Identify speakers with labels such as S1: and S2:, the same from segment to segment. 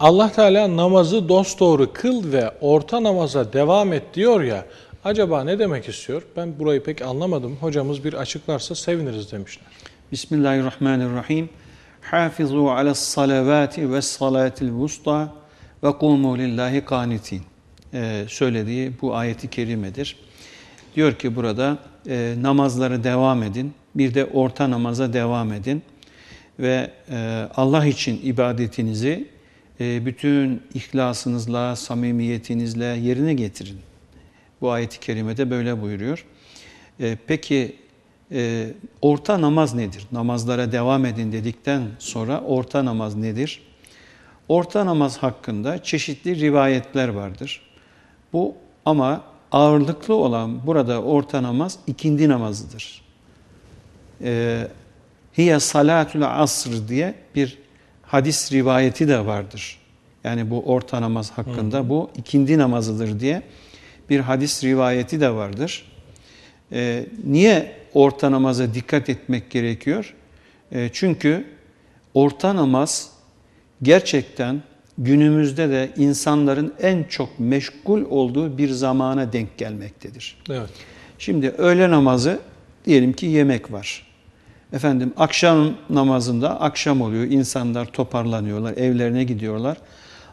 S1: Allah Teala namazı dosdoğru kıl ve orta namaza devam et diyor ya. Acaba ne demek istiyor? Ben burayı pek anlamadım. Hocamız bir açıklarsa seviniriz demişler.
S2: Bismillahirrahmanirrahim. Hafizu alas salavati ve salatil vusta ve kumu lillahi kanitin. Ee, söylediği bu ayeti kerimedir. Diyor ki burada e, namazları devam edin. Bir de orta namaza devam edin. Ve e, Allah için ibadetinizi bütün ihlasınızla, samimiyetinizle yerine getirin. Bu ayet-i kerimede böyle buyuruyor. E, peki e, orta namaz nedir? Namazlara devam edin dedikten sonra orta namaz nedir? Orta namaz hakkında çeşitli rivayetler vardır. Bu ama ağırlıklı olan burada orta namaz ikindi namazıdır. E, Hiye salatul asr diye bir hadis rivayeti de vardır. Yani bu orta namaz hakkında bu ikindi namazıdır diye bir hadis rivayeti de vardır. Ee, niye orta namaza dikkat etmek gerekiyor? Ee, çünkü orta namaz gerçekten günümüzde de insanların en çok meşgul olduğu bir zamana denk gelmektedir. Evet. Şimdi öğle namazı diyelim ki yemek var. Efendim akşam namazında akşam oluyor. insanlar toparlanıyorlar, evlerine gidiyorlar.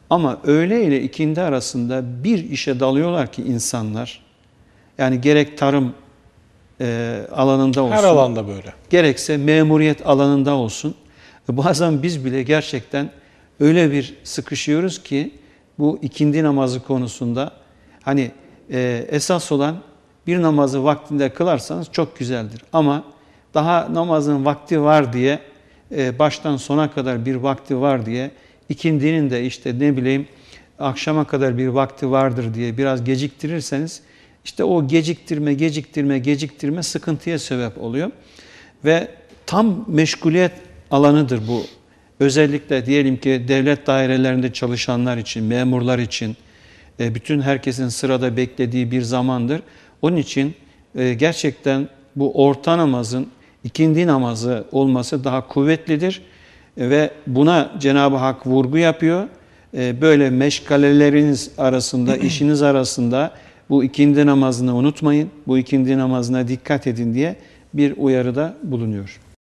S2: Ama öğle ile ikindi arasında bir işe dalıyorlar ki insanlar. Yani gerek tarım e, alanında olsun.
S1: Her alanda böyle.
S2: Gerekse memuriyet alanında olsun. E, bazen biz bile gerçekten öyle bir sıkışıyoruz ki bu ikindi namazı konusunda hani e, esas olan bir namazı vaktinde kılarsanız çok güzeldir. Ama daha namazın vakti var diye e, baştan sona kadar bir vakti var diye ikindinin de işte ne bileyim akşama kadar bir vakti vardır diye biraz geciktirirseniz işte o geciktirme, geciktirme, geciktirme sıkıntıya sebep oluyor. Ve tam meşguliyet alanıdır bu. Özellikle diyelim ki devlet dairelerinde çalışanlar için, memurlar için, e, bütün herkesin sırada beklediği bir zamandır. Onun için e, gerçekten bu orta namazın ikindi namazı olması daha kuvvetlidir ve buna Cenab-ı Hak vurgu yapıyor. Ee, böyle meşgaleleriniz arasında, işiniz arasında bu ikindi namazını unutmayın, bu ikindi namazına dikkat edin diye bir uyarıda bulunuyor.